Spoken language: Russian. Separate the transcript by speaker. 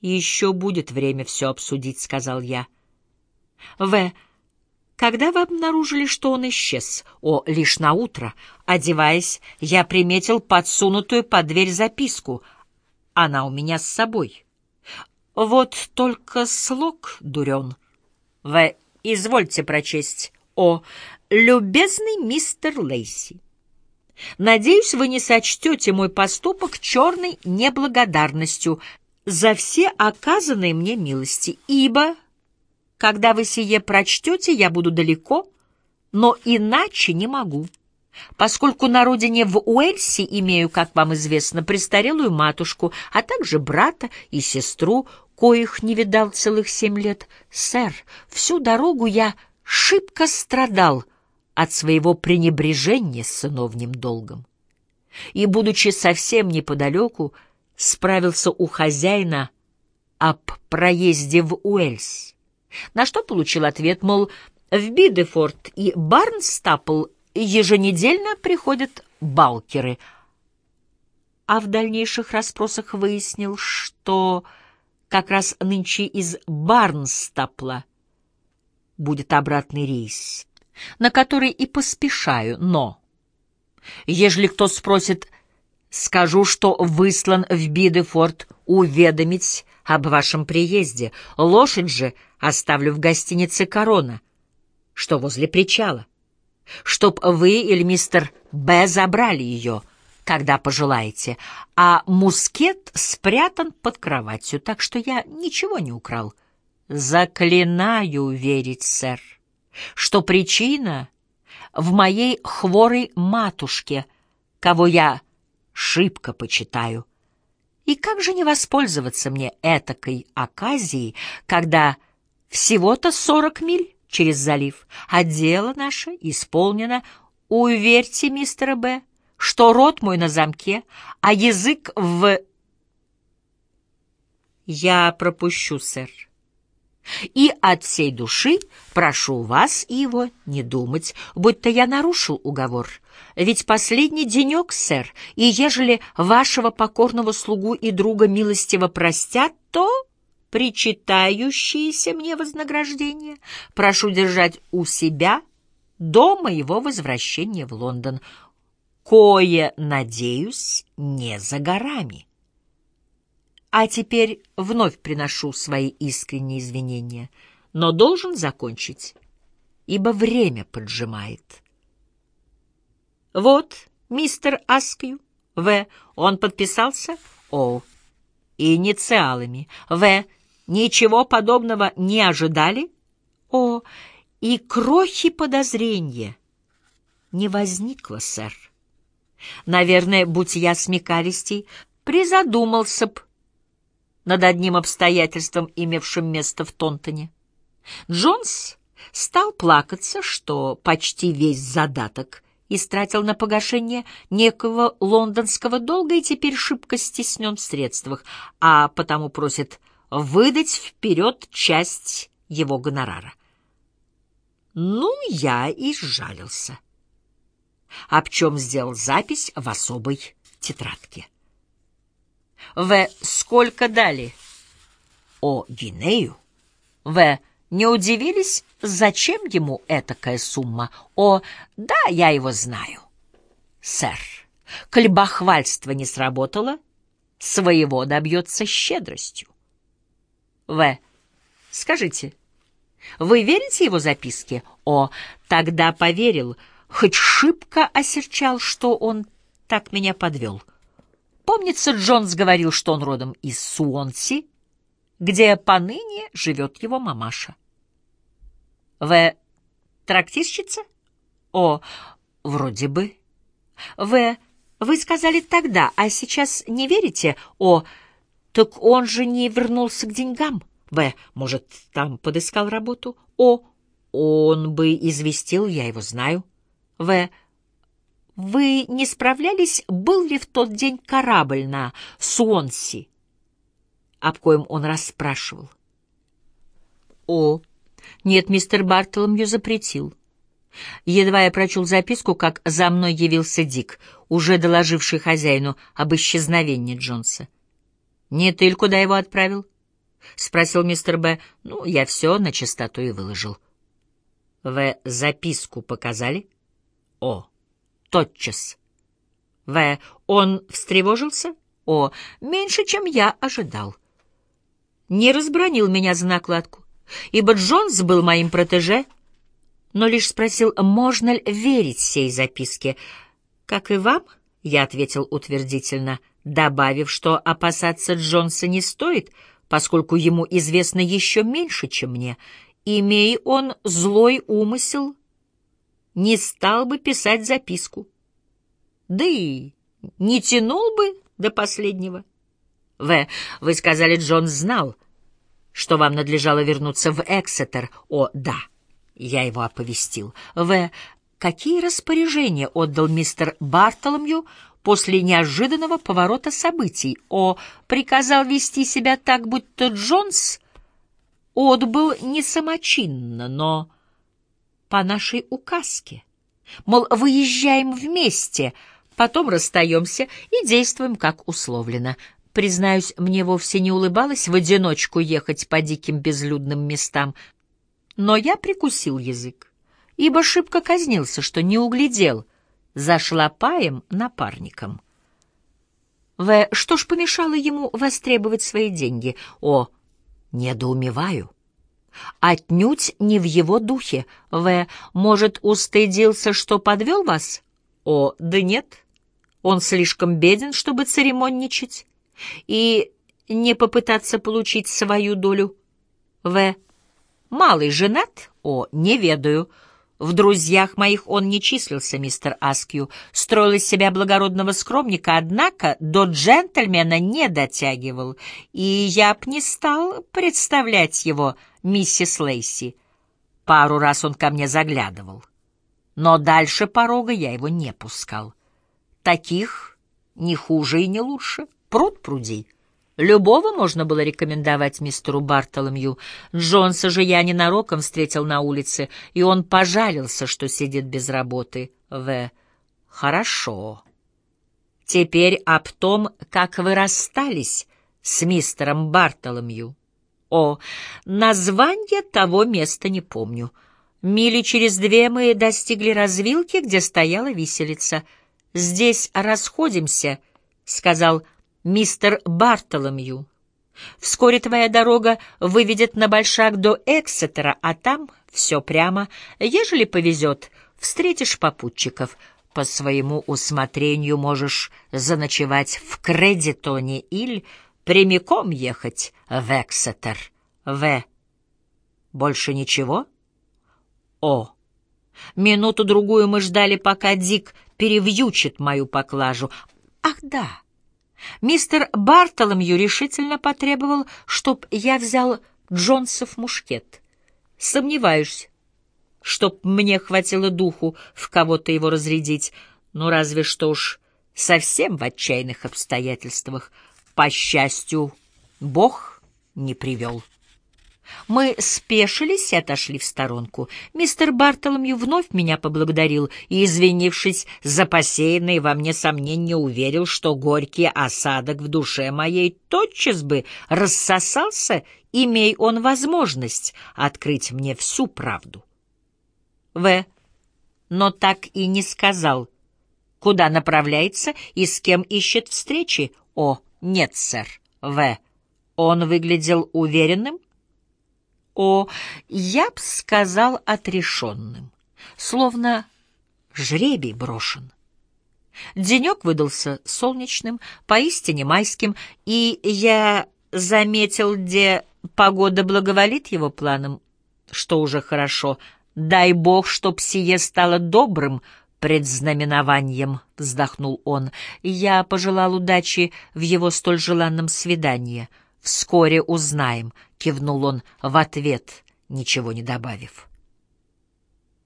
Speaker 1: «Еще будет время все обсудить», — сказал я. «В. Когда вы обнаружили, что он исчез? О, лишь на утро. Одеваясь, я приметил подсунутую под дверь записку. Она у меня с собой. Вот только слог дурен. В. Извольте прочесть. О, любезный мистер Лейси. Надеюсь, вы не сочтете мой поступок черной неблагодарностью за все оказанные мне милости, ибо когда вы сие прочтете, я буду далеко, но иначе не могу, поскольку на родине в Уэльсе имею, как вам известно, престарелую матушку, а также брата и сестру, коих не видал целых семь лет. Сэр, всю дорогу я шибко страдал от своего пренебрежения сыновним долгом. И, будучи совсем неподалеку, справился у хозяина об проезде в Уэльс. На что получил ответ, мол, в Бидефорд и Барнстапл еженедельно приходят балкеры, а в дальнейших расспросах выяснил, что как раз нынче из Барнстапла будет обратный рейс, на который и поспешаю, но, ежели кто спросит, скажу, что выслан в Бидефорд уведомить об вашем приезде. Лошадь же оставлю в гостинице «Корона», что возле причала, чтоб вы или мистер Б. забрали ее, когда пожелаете, а мускет спрятан под кроватью, так что я ничего не украл. Заклинаю верить, сэр, что причина в моей хворой матушке, кого я шибко почитаю, и как же не воспользоваться мне этакой оказией, когда всего-то сорок миль через залив, а дело наше исполнено. Уверьте, мистер Б., что рот мой на замке, а язык в... Я пропущу, сэр. И от всей души прошу вас и его не думать, будто я нарушил уговор. Ведь последний денек, сэр, и ежели вашего покорного слугу и друга милостиво простят, то причитающиеся мне вознаграждение прошу держать у себя до моего возвращения в Лондон, кое, надеюсь, не за горами. А теперь вновь приношу свои искренние извинения, но должен закончить, ибо время поджимает. Вот, мистер Аскью, В. Он подписался? О. Инициалами. В. Ничего подобного не ожидали? О. И крохи подозрения не возникло, сэр. Наверное, будь я смекалистей, призадумался б над одним обстоятельством, имевшим место в Тонтоне. Джонс стал плакаться, что почти весь задаток истратил на погашение некого лондонского долга и теперь шибко стеснен в средствах, а потому просит выдать вперед часть его гонорара. Ну, я и сжалился, об чем сделал запись в особой тетрадке. В. Сколько дали? О. Гинею. В. Не удивились, зачем ему этакая сумма? О. Да, я его знаю. Сэр, коль бахвальство не сработало, своего добьется щедростью. В. Скажите, вы верите его записке? О. Тогда поверил, хоть шибко осерчал, что он так меня подвел. — Помнится, Джонс говорил, что он родом из Суонси, где поныне живет его мамаша. В. Трактирщица? О, вроде бы. В. Вы сказали тогда, а сейчас не верите? О, так он же не вернулся к деньгам. В. Может, там подыскал работу? О, он бы известил, я его знаю. В. Вы не справлялись, был ли в тот день корабль на Суонси, об коем он расспрашивал? О, нет, мистер Бартоломью запретил. Едва я прочел записку, как за мной явился Дик, уже доложивший хозяину об исчезновении Джонса. Не ты куда его отправил? — спросил мистер Б. «Ну, я все на чистоту и выложил». «В записку показали?» «О, тотчас». «В, он встревожился?» «О, меньше, чем я ожидал». Не разбронил меня за накладку, ибо Джонс был моим протеже, но лишь спросил, можно ли верить сей записке. «Как и вам?» — я ответил утвердительно, добавив, что опасаться Джонса не стоит — поскольку ему известно еще меньше, чем мне. Имей он злой умысел, не стал бы писать записку. Да и не тянул бы до последнего. В. Вы сказали, Джон знал, что вам надлежало вернуться в Эксетер. О, да, я его оповестил. В. Какие распоряжения отдал мистер Бартоломью после неожиданного поворота событий. О приказал вести себя так, будто Джонс отбыл не самочинно, но по нашей указке. Мол, выезжаем вместе, потом расстаемся и действуем, как условлено. Признаюсь, мне вовсе не улыбалось в одиночку ехать по диким безлюдным местам, но я прикусил язык, ибо шибко казнился, что не углядел — за шлопаем напарником. В. Что ж помешало ему востребовать свои деньги? О, недоумеваю. Отнюдь не в его духе. В. Может, устыдился, что подвел вас? О, да нет. Он слишком беден, чтобы церемонничать. И не попытаться получить свою долю. В. Малый женат? О, не ведаю. В друзьях моих он не числился, мистер Аскью, строил из себя благородного скромника, однако до джентльмена не дотягивал, и я б не стал представлять его миссис Лейси. Пару раз он ко мне заглядывал, но дальше порога я его не пускал. Таких не хуже и не лучше, пруд пруди. Любого можно было рекомендовать мистеру Бартоломью. Джонса же я ненароком встретил на улице, и он пожалился, что сидит без работы. В. Хорошо. Теперь об том, как вы расстались с мистером Бартоломью. О, название того места не помню. Мили через две мы достигли развилки, где стояла виселица. «Здесь расходимся», — сказал мистер Бартоломью. Вскоре твоя дорога выведет на большак до Эксетера, а там все прямо. Ежели повезет, встретишь попутчиков. По своему усмотрению можешь заночевать в Кредитоне или прямиком ехать в Эксетер. В. Больше ничего? О. Минуту-другую мы ждали, пока Дик перевьючит мою поклажу. Ах, да. Мистер Бартоломью решительно потребовал, чтоб я взял Джонсов мушкет. Сомневаюсь, чтоб мне хватило духу в кого-то его разрядить, ну разве что уж совсем в отчаянных обстоятельствах. По счастью, Бог не привел. Мы спешились и отошли в сторонку. Мистер Бартоломью вновь меня поблагодарил и, извинившись за посеянные во мне сомнения, уверил, что горький осадок в душе моей тотчас бы рассосался, имей он возможность открыть мне всю правду. В. Но так и не сказал, куда направляется и с кем ищет встречи. О, нет, сэр. В. Он выглядел уверенным, о, я б сказал, отрешенным, словно жребий брошен. Денек выдался солнечным, поистине майским, и я заметил, где погода благоволит его планам, что уже хорошо. Дай бог, чтоб сие стало добрым предзнаменованием, — вздохнул он. Я пожелал удачи в его столь желанном свидании — Вскоре узнаем, — кивнул он в ответ, ничего не добавив.